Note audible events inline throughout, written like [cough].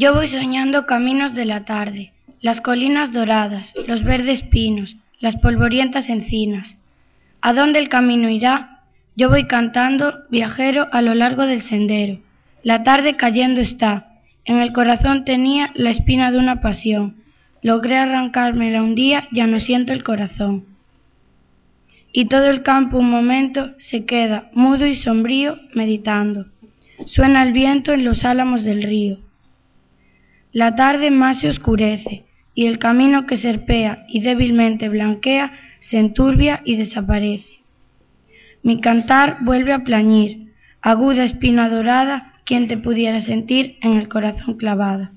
Yo voy soñando caminos de la tarde, las colinas doradas, los verdes pinos, las polvorientas encinas. ¿A dónde el camino irá? Yo voy cantando, viajero, a lo largo del sendero. La tarde cayendo está. En el corazón tenía la espina de una pasión. Logré arrancármela un día, ya no siento el corazón. Y todo el campo un momento se queda, mudo y sombrío, meditando. Suena el viento en los álamos del río. La tarde más se oscurece, y el camino que serpea y débilmente blanquea se enturbia y desaparece. Mi cantar vuelve a plañir, aguda espina dorada, quien te pudiera sentir en el corazón clavada.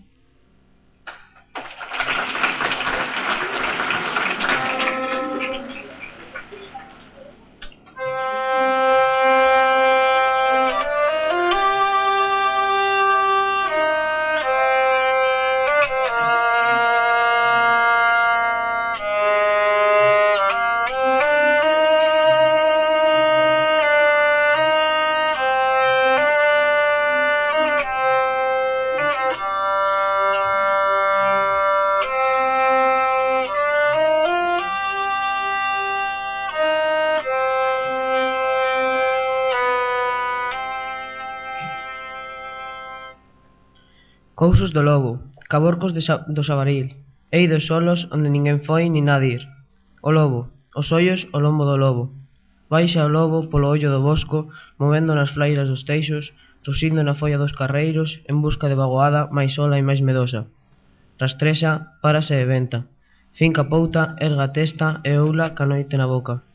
Cursos do Lobo, Caborcos de Sa do Sabaril, Eidos solos onde ninguén foi nin nada ir. O lobo, os ollos o lombo do lobo. Baixa o lobo polo ollo do bosco, movendo nas flairas dos teixos, ruxindo na folla dos carreiros, en busca de vagoada máis sola e máis medosa. Rastrexa, párase e venta. Finca pouta, erga testa e oula ca noite na boca.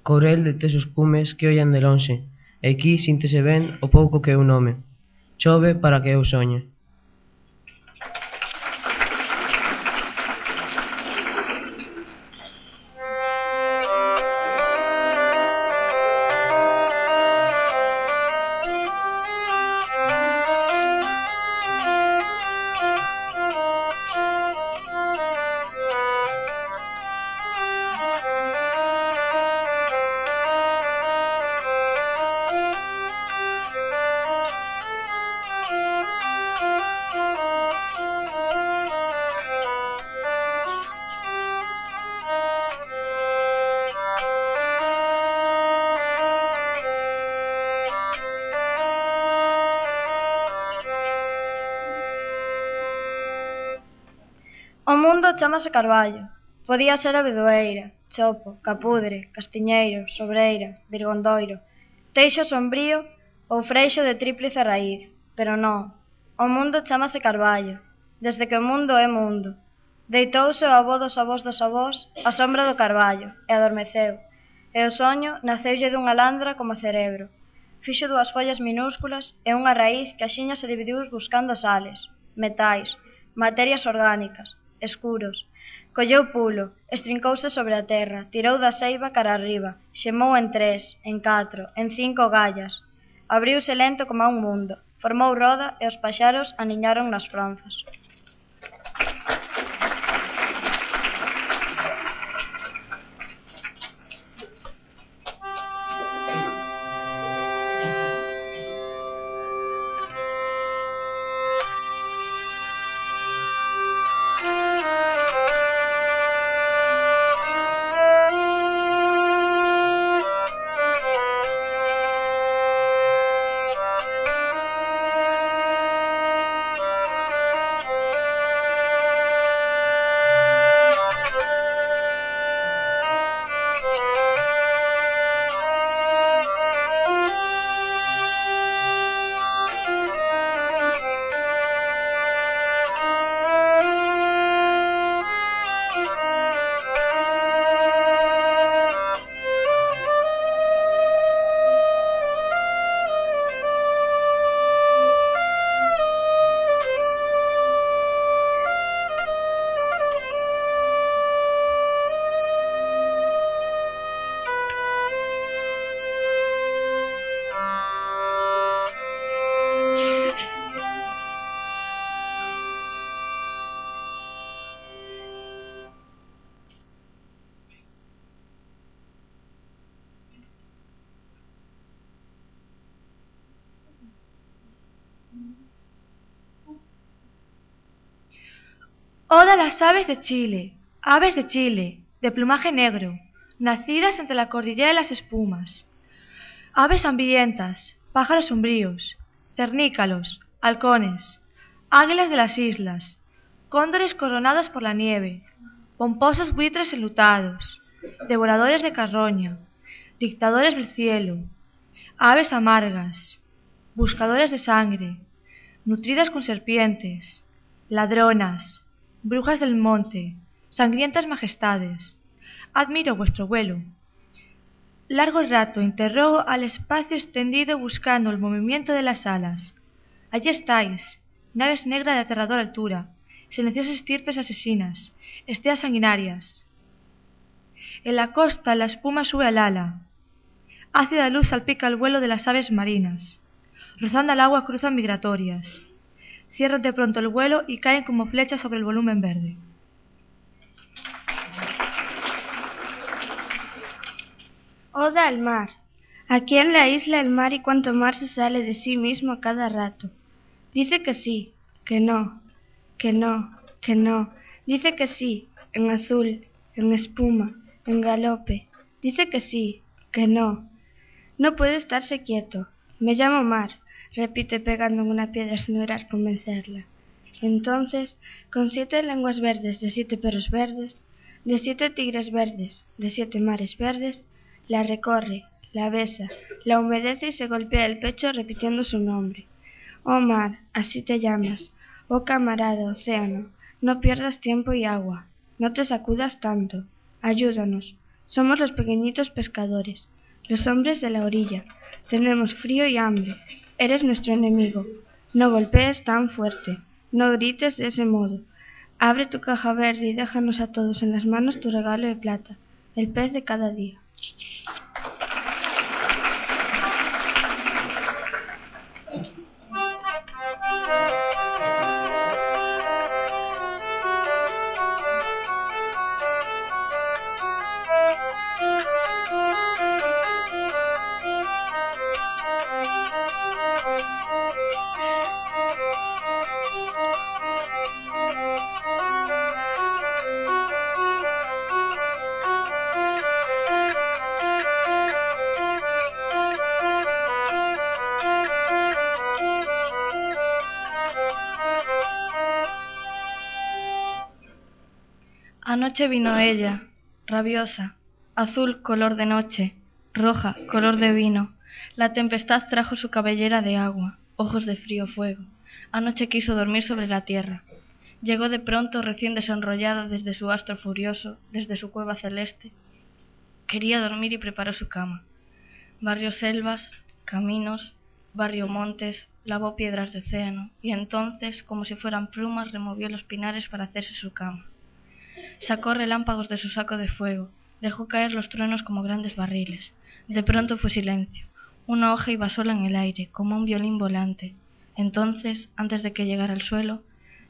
Courel de tesos cumes que ollan de lonxe, e aquí síntese ben o pouco que eu nome. Chove para que eu soñe. Carballo. Podía ser Abedoeira, Chopo, Capudre, Castiñeiro, Sobreira, Virgondoiro, Teixo Sombrío ou Freixo de tríplice raíz. Pero non, o mundo chamase Carballo, desde que o mundo é mundo. Deitouse o avó dos avós dos avós a sombra do Carballo e adormeceu, e o soño naceulle dunha landra como cerebro. Fixo dúas follas minúsculas e unha raíz que axiña se dividiu buscando sales, metais, materias orgánicas, escuros, Colleu pulo, estrincouse sobre a terra, tirou da seiva cara arriba, xemou en tres, en catro, en cinco gallas. Abriuse lento como a un mundo, formou roda e os paxaros aniñaron nas fronzas. Oda las aves de Chile, aves de Chile, de plumaje negro, nacidas entre la cordillera y las espumas. Aves hambrientas, pájaros sombríos, cernícalos, halcones, águilas de las islas, cóndores coronados por la nieve, pomposos buitres enlutados, devoradores de carroña, dictadores del cielo, aves amargas, buscadores de sangre, nutridas con serpientes, ladronas, brujas del monte, sangrientas majestades, admiro vuestro vuelo. Largo rato interrogo al espacio extendido buscando el movimiento de las alas. Allí estáis, naves negras de aterradora altura, silenciosas estirpes asesinas, esteas sanguinarias. En la costa la espuma sube al ala. Ácida luz salpica el vuelo de las aves marinas. Rozando al agua cruzan migratorias. Cierran de pronto el vuelo y caen como flechas sobre el volumen verde. Oda al mar. Aquí en la isla el mar y cuanto mar se sale de sí mismo a cada rato. Dice que sí, que no, que no, que no. Dice que sí, en azul, en espuma, en galope. Dice que sí, que no. No puede estarse quieto. Me llamo Mar, repite pegando en una piedra sin lograr convencerla. Entonces, con siete lenguas verdes de siete perros verdes, de siete tigres verdes, de siete mares verdes, la recorre, la besa, la humedece y se golpea el pecho repitiendo su nombre. Oh mar, así te llamas. Oh camarada, océano, no pierdas tiempo y agua. No te sacudas tanto. Ayúdanos. Somos los pequeñitos pescadores, los hombres de la orilla. Tenemos frío y hambre. Eres nuestro enemigo. No golpees tan fuerte. No grites de ese modo. Abre tu caja verde y déjanos a todos en las manos tu regalo de plata, el pez de cada día. Anoche vino ella, rabiosa, azul color de noche, roja color de vino. La tempestad trajo su cabellera de agua, ojos de frío fuego. Anoche quiso dormir sobre la tierra. Llegó de pronto recién desenrollada desde su astro furioso, desde su cueva celeste. Quería dormir y preparó su cama. Barrió selvas, caminos, barrió montes, lavó piedras de océano, y entonces, como si fueran plumas, removió los pinares para hacerse su cama. Sacó relámpagos de su saco de fuego, dejó caer los truenos como grandes barriles. De pronto fue silencio. Una hoja iba sola en el aire, como un violín volante. Entonces, antes de que llegara al suelo,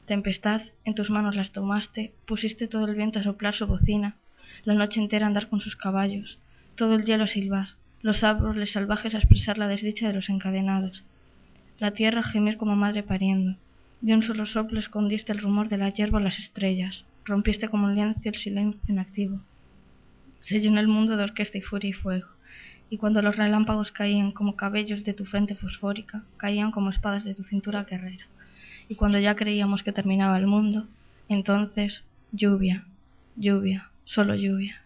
tempestad, en tus manos las tomaste, pusiste todo el viento a soplar su bocina, la noche entera a andar con sus caballos, todo el hielo a silbar, los árboles salvajes a expresar la desdicha de los encadenados, la tierra a gemir como madre pariendo. De un solo soplo escondiste el rumor de la hierba o las estrellas, rompiste como un lienzo el silencio inactivo. Se llenó el mundo de orquesta y furia y fuego, y cuando los relámpagos caían como cabellos de tu frente fosfórica, caían como espadas de tu cintura guerrera. Y cuando ya creíamos que terminaba el mundo, entonces lluvia, lluvia, solo lluvia.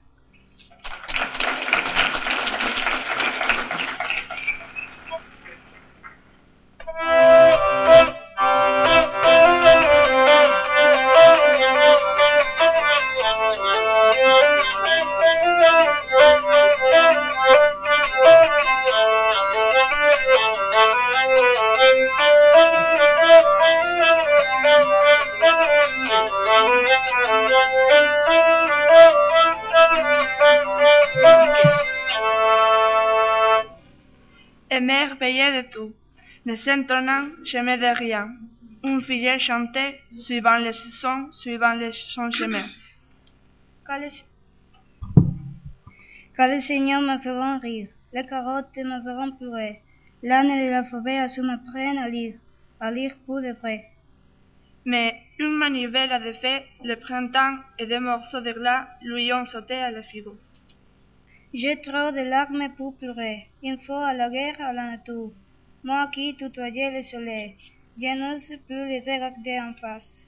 De tout, ne s'étonnant jamais de rien, un filet chantait, suivant les sons, suivant les changements. Quand les, quand les seigneurs me feront rire, les carottes me feront pleurer, l'âne et la forêt à m'apprennent à lire, à lire pour de vrai. Mais une manivelle avait fait le printemps et des morceaux de glace lui ont sauté à la figure. J'ai trop de larmes pour pleurer. Il faut à la guerre à la nature. Moi qui tutoyais le soleil, je n'ose plus les regarder en face.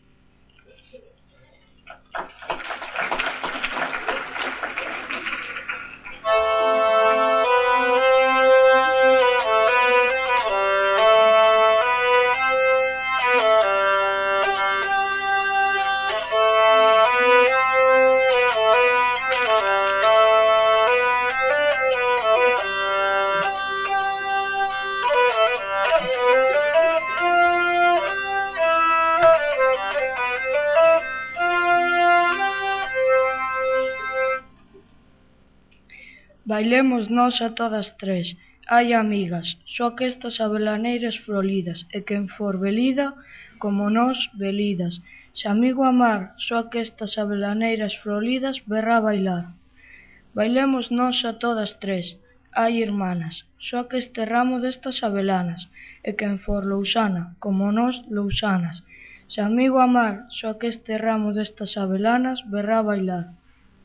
bailemos nós a todas tres, ai amigas, só que estas abelaneiras frolidas, e quen for belida, como nós, belidas, se amigo amar, só que estas abelaneiras frolidas, verá bailar. Bailemos nós a todas tres, hai irmanas, só que este ramo destas abelanas, e quen for lousana, como nós, lousanas, se amigo amar, só que este ramo destas abelanas, verá bailar.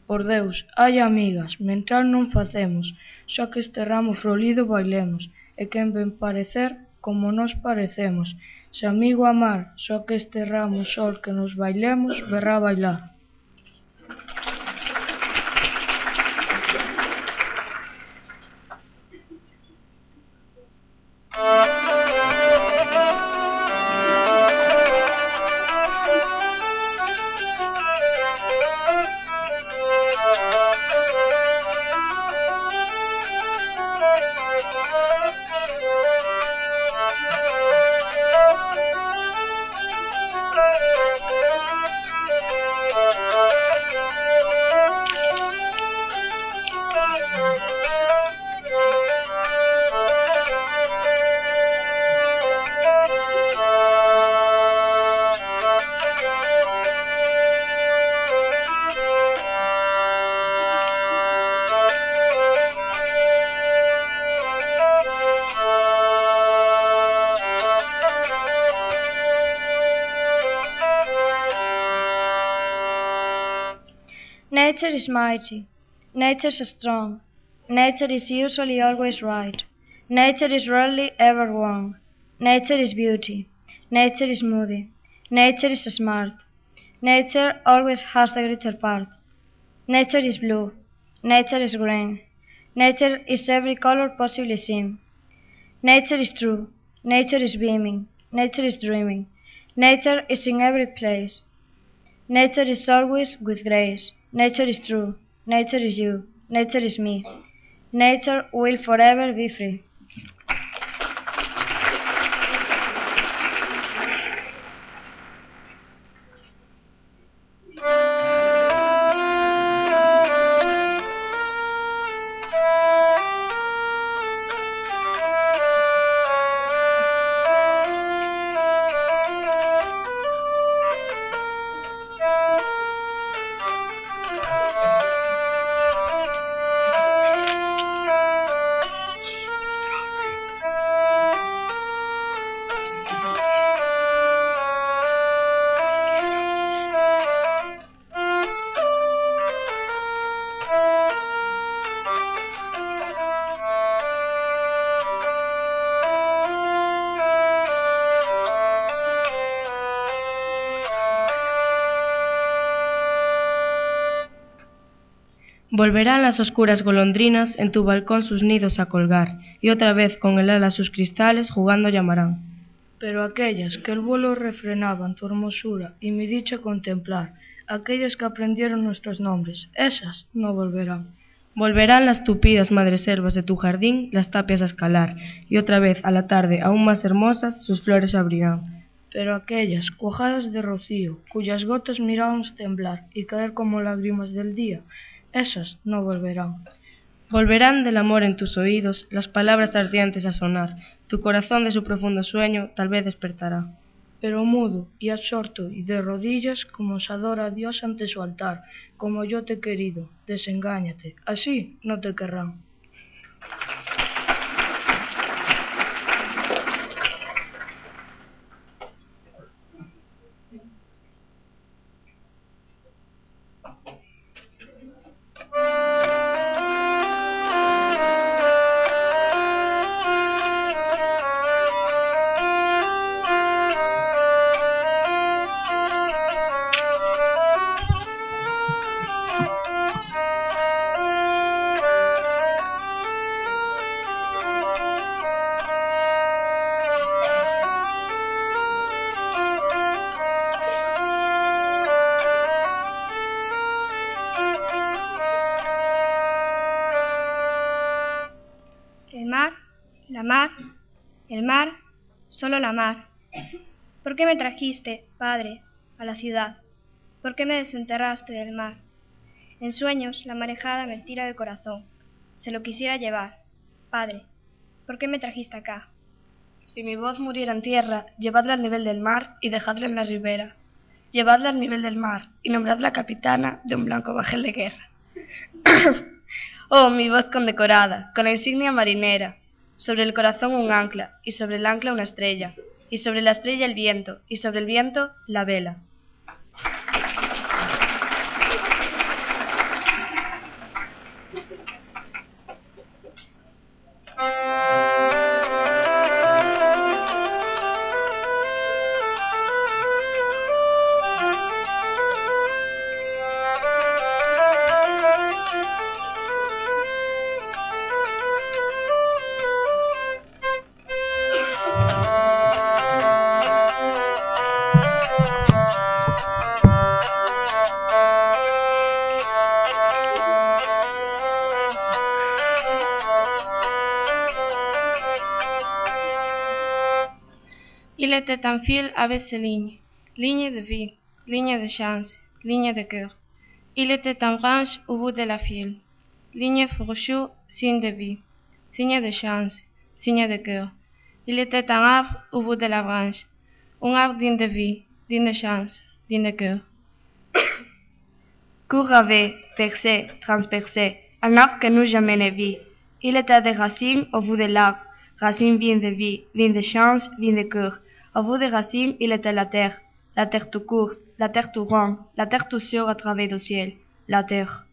Por Deus, hai amigas, mental non facemos, xa que este ramo florido bailemos, e quen ven parecer, como nós parecemos, se amigo amar, só que este ramo sol que nos bailemos, verá bailar. Nature is mighty. Nature is strong. Nature is usually always right. Nature is rarely ever wrong. Nature is beauty. Nature is moody. Nature is smart. Nature always has the greater part. Nature is blue. Nature is green. Nature is every color possibly seen. Nature is true. Nature is beaming. Nature is dreaming. Nature is in every place. Nature is always with grace. Nature is true. Nature is you. Nature is me. Nature will forever be free. Volverán las oscuras golondrinas en tu balcón sus nidos a colgar, y otra vez con el ala sus cristales jugando llamarán. Pero aquellas que el vuelo refrenaban tu hermosura y mi dicha contemplar, aquellas que aprendieron nuestros nombres, esas no volverán. Volverán las tupidas madreselvas de tu jardín, las tapias a escalar, y otra vez a la tarde, aún más hermosas, sus flores abrirán. Pero aquellas, cuajadas de rocío, cuyas gotas mirábamos temblar y caer como lágrimas del día, esas no volverán. Volverán del amor en tus oídos las palabras ardientes a sonar, tu corazón de su profundo sueño tal vez despertará. Pero mudo y absorto y de rodillas, como se adora a Dios ante su altar, como yo te he querido, desengáñate, así no te querrán. ¿Por qué me trajiste, Padre, a la ciudad? ¿Por qué me desenterraste del mar? En sueños la marejada me tira del corazón. Se lo quisiera llevar. Padre, ¿por qué me trajiste acá? Si mi voz muriera en tierra, llevadla al nivel del mar y dejadla en la ribera. Llevadla al nivel del mar y nombradla capitana de un blanco bajel de guerra. [coughs] oh, mi voz condecorada, con la insignia marinera, sobre el corazón un ancla, y sobre el ancla una estrella, y sobre la estrella el viento, y sobre el viento la vela. Était un fil avec ses lignes, lignes de vie, lignes de chance, lignes de cœur. Il était un branche au bout de la file, ligne fourchue, signe de vie, signe de chance, signe de cœur. Il était un arbre au bout de la branche, un arbre digne de vie, digne de chance, digne de cœur. [coughs] Couravé, percé, transpercé, un arbre que nous jamais ne vit. Il était des racines au bout de l'arbre, racines vignes de vie, de chance, vignes de cœur. Au bout des racines, il était la terre, la terre tout courte, la terre tout ronde, la terre tout sûre à travers le ciel, la terre.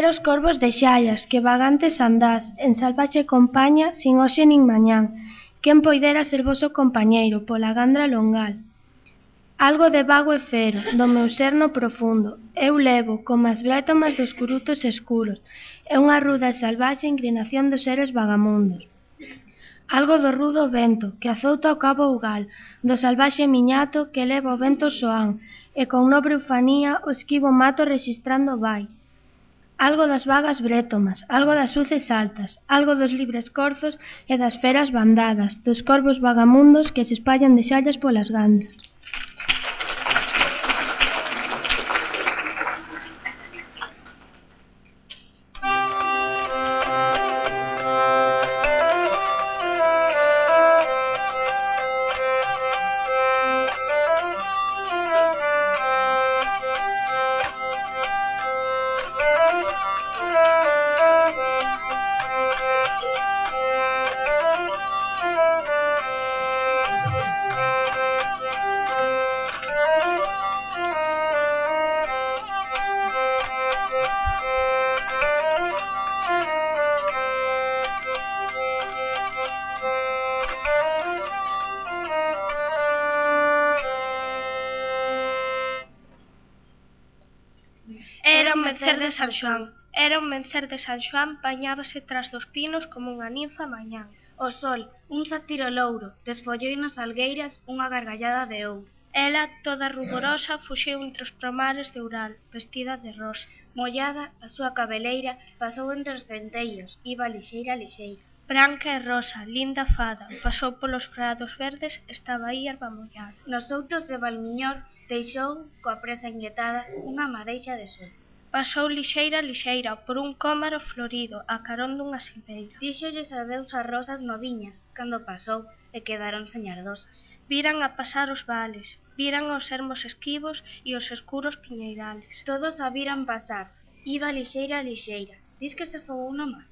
primeiros corvos de xaias que vagantes andás en salvaxe compaña sin hoxe nin mañán. Quen poidera ser voso compañeiro pola gandra longal. Algo de vago e fero, do meu ser no profundo, eu levo, como as brétomas dos curutos escuros, e unha ruda e salvaxe inclinación dos seres vagamundos. Algo do rudo vento, que azouta o cabo ugal, do salvaxe miñato que leva o vento soán, e con nobre ufanía o esquivo mato registrando vai algo das vagas brétomas, algo das uces altas, algo dos libres corzos e das feras bandadas, dos corvos vagamundos que se espallan de xallas polas gandas. San Xoán. Era un mencer de San Xoán, bañábase tras dos pinos como unha ninfa mañán. O sol, un satiro louro, desfollou nas algueiras unha gargallada de ouro. Ela, toda ruborosa, fuxiu entre os promares de Ural, vestida de rosa. Mollada, a súa cabeleira pasou entre os denteiros, iba lixeira lixeira. Branca e rosa, linda fada, pasou polos prados verdes, estaba aí erva mollada. Nos outos de Valmiñor deixou, coa presa inquietada, unha mareixa de sol. Pasou lixeira, lixeira, por un cómaro florido, a carón dunha silveira. Díxolles adeus as rosas noviñas, cando pasou, e quedaron señardosas. Viran a pasar os vales, viran os ermos esquivos e os escuros piñeirales. Todos a viran pasar, iba lixeira, lixeira, dis que se fogou no mar.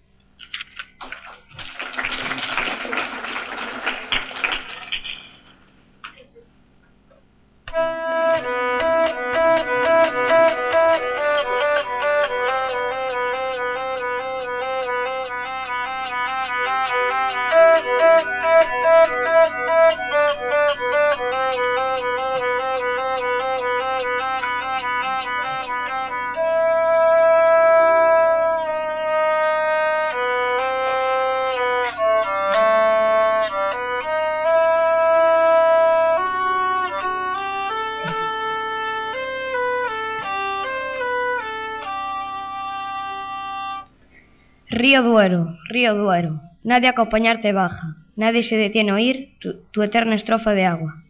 Río Duero, río Duero, nadie acompañarte baja, nadie se detiene a oír tu, tu eterna estrofa de agua.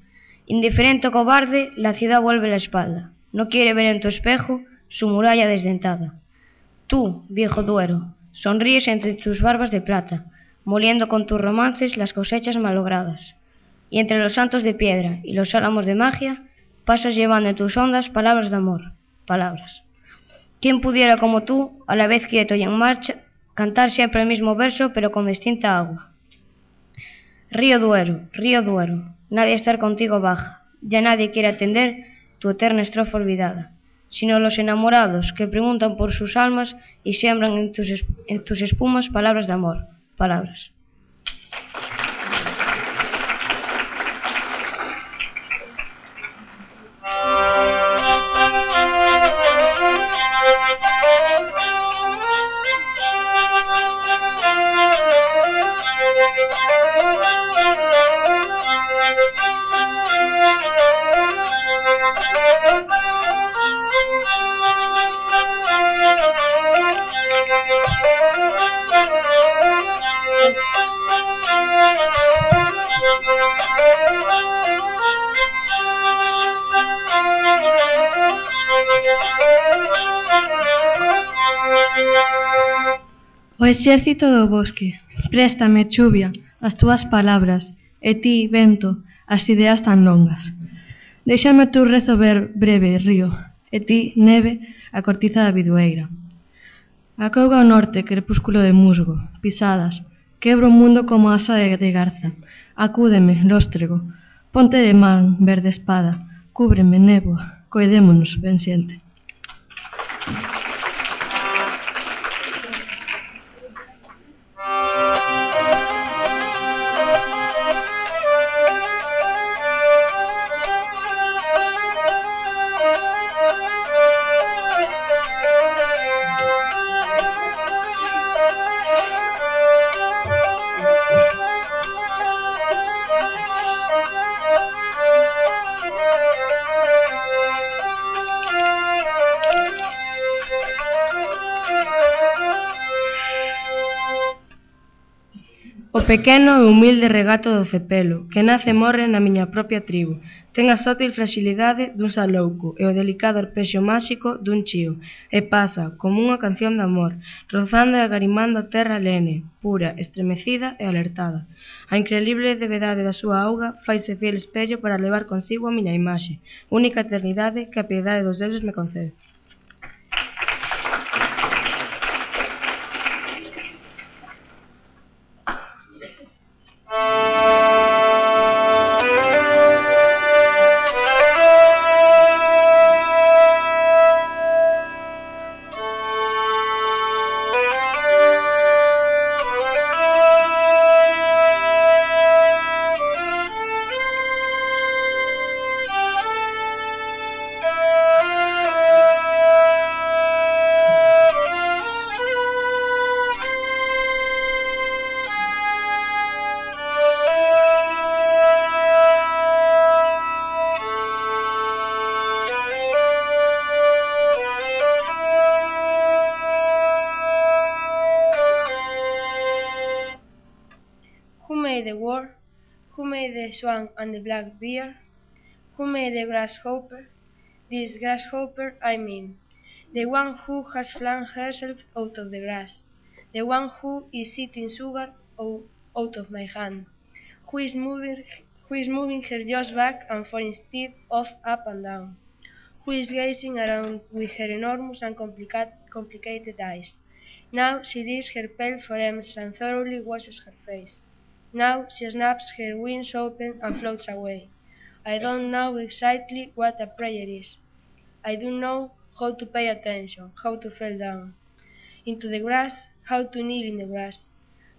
Indiferente o cobarde, la ciudad vuelve la espalda, no quiere ver en tu espejo su muralla desdentada. Tú, viejo Duero, sonríes entre tus barbas de plata, moliendo con tus romances las cosechas malogradas. Y entre los santos de piedra y los álamos de magia, pasas llevando en tus ondas palabras de amor, palabras. ¿Quién pudiera como tú, a la vez quieto y en marcha, cantar siempre el mismo verso pero con distinta agua? Río Duero, río Duero, nadie estar contigo baja, ya nadie quiere atender tu eterna estrofa olvidada, sino los enamorados que preguntan por sus almas y siembran en tus, en tus espumas palabras de amor, palabras. O exército do bosque, préstame chuvia as túas palabras, e ti, vento, as ideas tan longas. Deixame tu rezo ver breve, río, e ti, neve, a cortiza da vidueira. A couga ao norte, crepúsculo de musgo, pisadas, quebro o mundo como asa de, de garza. Acúdeme, lóstrego, ponte de man, verde espada, cúbreme, néboa, coidémonos, ben Thank you. pequeno e humilde regato do cepelo, que nace e morre na miña propia tribo. Ten a sótil fragilidade dun salouco e o delicado arpexo máxico dun chío, e pasa, como unha canción de amor, rozando e agarimando a terra lene, pura, estremecida e alertada. A increíble devedade da súa auga faise fiel espello para levar consigo a miña imaxe, única eternidade que a piedade dos deuses me concede. Swan and the black bear? Who made the grasshopper? This grasshopper I mean, the one who has flung herself out of the grass, the one who is eating sugar out of my hand, who is moving, who is moving her jaws back and forth instead of up and down, who is gazing around with her enormous and complicated eyes. Now she digs her pale forearms and thoroughly washes her face. Now she snaps her wings open and floats away. I don't know exactly what a prayer is. I don't know how to pay attention, how to fall down into the grass, how to kneel in the grass,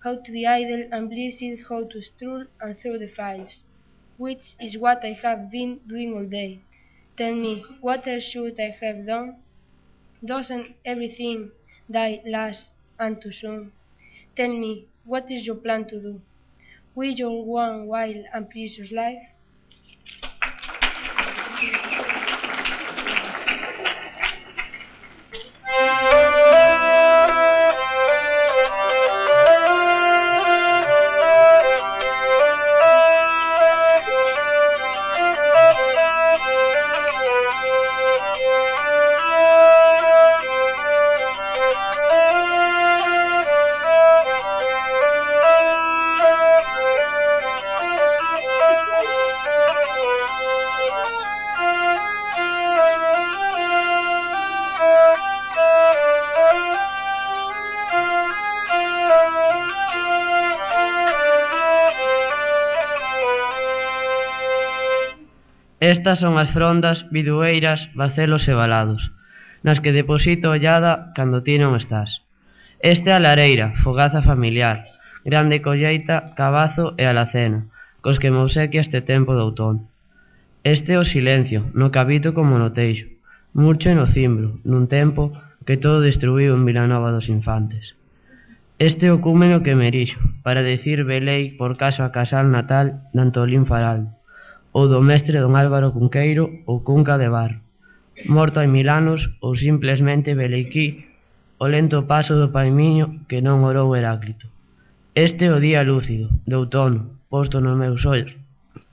how to be idle and blessed, how to stroll and throw the files, which is what I have been doing all day. Tell me, what else should I have done? Doesn't everything die last and too soon? Tell me, what is your plan to do? With your one wild and precious life? Estas son as frondas, bidueiras, bacelos e balados, nas que deposito ollada cando ti non estás. Esta é a lareira, fogaza familiar, grande colleita, cabazo e alacena, cos que me obsequia este tempo de outono. Este é o silencio, no cabito como no teixo, murcho e no cimbro, nun tempo que todo destruíu en Vilanova dos Infantes. Este é o cúmeno que me erixo, para decir velei por caso a casal natal de Antolín Faraldo, ou do mestre don Álvaro Cunqueiro ou Cunca de Bar. Morto hai mil anos ou simplesmente velequí o lento paso do paimiño que non orou Heráclito. Este é o día lúcido, de outono, posto nos meus ollos,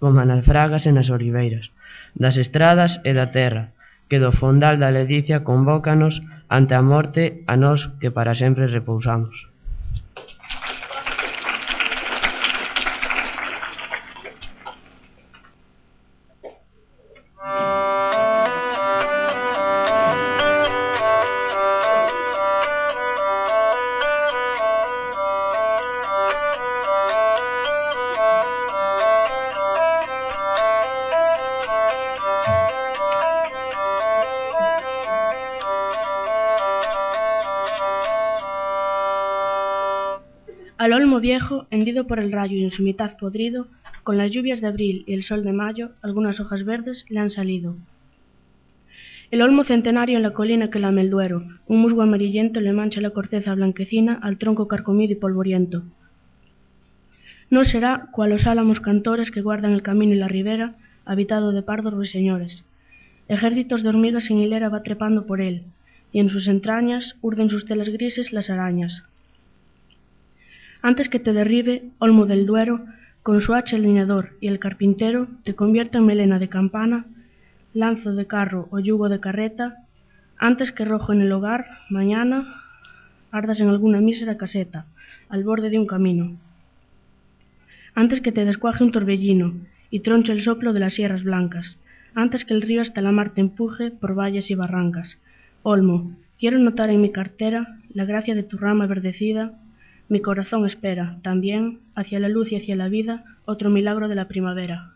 como naufragas e nas oliveiras, das estradas e da terra, que do fondal da ledicia convócanos ante a morte a nós que para sempre repousamos. Por el rayo y en su mitad podrido, con las lluvias de abril y el sol de mayo, algunas hojas verdes le han salido. El olmo centenario en la colina que lame el Duero, un musgo amarillento le mancha la corteza blanquecina al tronco carcomido y polvoriento. No será cual los álamos cantores que guardan el camino y la ribera, habitado de pardos ruiseñores. Ejércitos de hormigas en hilera va trepando por él, y en sus entrañas urden sus telas grises las arañas. Antes que te derribe, olmo del Duero, con su hacha el leñador y el carpintero te convierta en melena de campana, lanzo de carro o yugo de carreta, antes que rojo en el hogar, mañana, ardas en alguna mísera caseta, al borde de un camino. Antes que te descuaje un torbellino y tronche el soplo de las sierras blancas, antes que el río hasta la mar te empuje por valles y barrancas. Olmo, quiero notar en mi cartera la gracia de tu rama verdecida mi corazón espera, también, hacia la luz y hacia la vida, otro milagro de la primavera.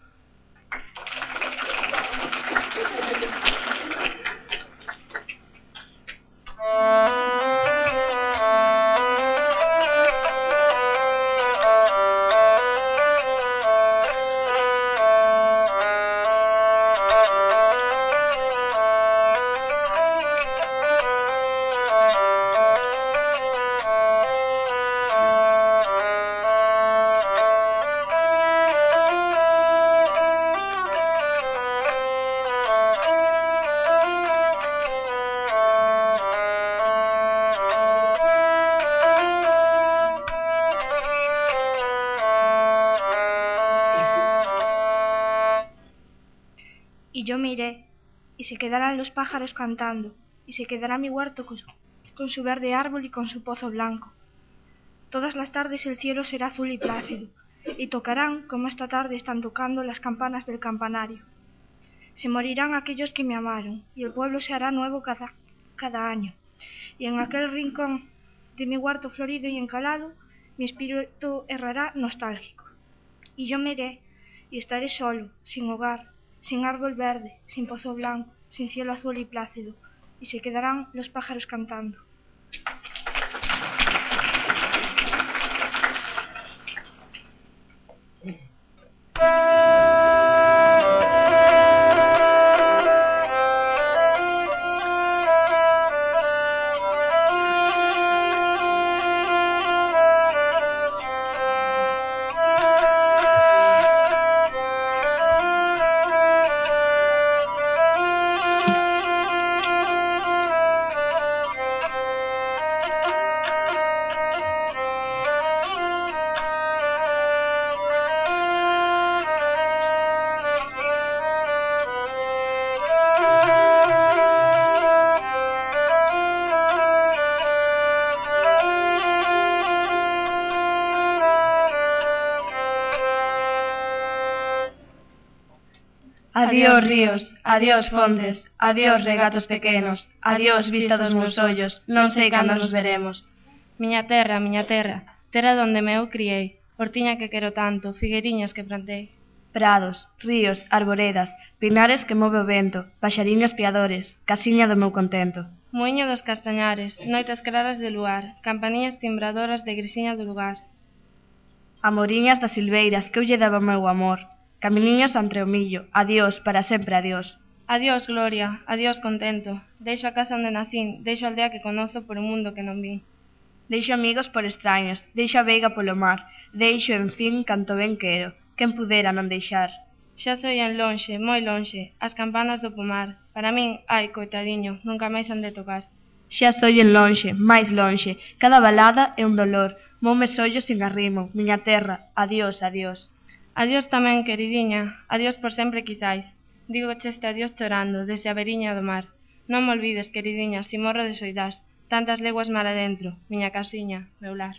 Yo miré, y se quedarán los pájaros cantando, y se quedará mi huerto con su, con su verde árbol y con su pozo blanco. Todas las tardes el cielo será azul y plácido, y tocarán, como esta tarde están tocando, las campanas del campanario. Se morirán aquellos que me amaron, y el pueblo se hará nuevo cada, cada año. Y en aquel rincón de mi huerto florido y encalado, mi espíritu errará nostálgico. Y yo me iré, y estaré solo, sin hogar, sin árbol verde, sin pozo blanco, sin cielo azul y plácido, y se quedarán los pájaros cantando. Adiós ríos, adiós fontes, adiós regatos pequenos, adiós vista dos meus ollos, non sei cando nos veremos. Miña terra, miña terra, terra donde me eu criei, hortiña que quero tanto, figueriñas que plantei. Prados, ríos, arboredas, pinares que move o vento, paxariños piadores, casiña do meu contento. Muiño dos castañares, noitas claras de luar, campaniñas timbradoras de grisiña do lugar. Amoriñas das silveiras que eu lle daba o meu amor, Caminiños entre o millo. Adiós, para sempre adiós. Adiós, Gloria. Adiós, contento. Deixo a casa onde nacín. Deixo a aldea que conozo por un mundo que non vin. Deixo amigos por extraños. Deixo a veiga polo mar. Deixo, en fin, canto ben quero. Quen pudera non deixar. Xa en lonxe, moi lonxe, as campanas do pomar. Para min, ai, coitadiño, nunca máis han de tocar. Xa soien lonxe, máis lonxe, cada balada é un dolor. Moumes ollos sin arrimo, miña terra, adiós, adiós. Adiós tamén, queridiña, adiós por sempre quizáis. Digo cheste adiós chorando, desde a veriña do mar. Non me olvides, queridiña, si morro de soidás, tantas leguas mar adentro, miña casiña, meu lar.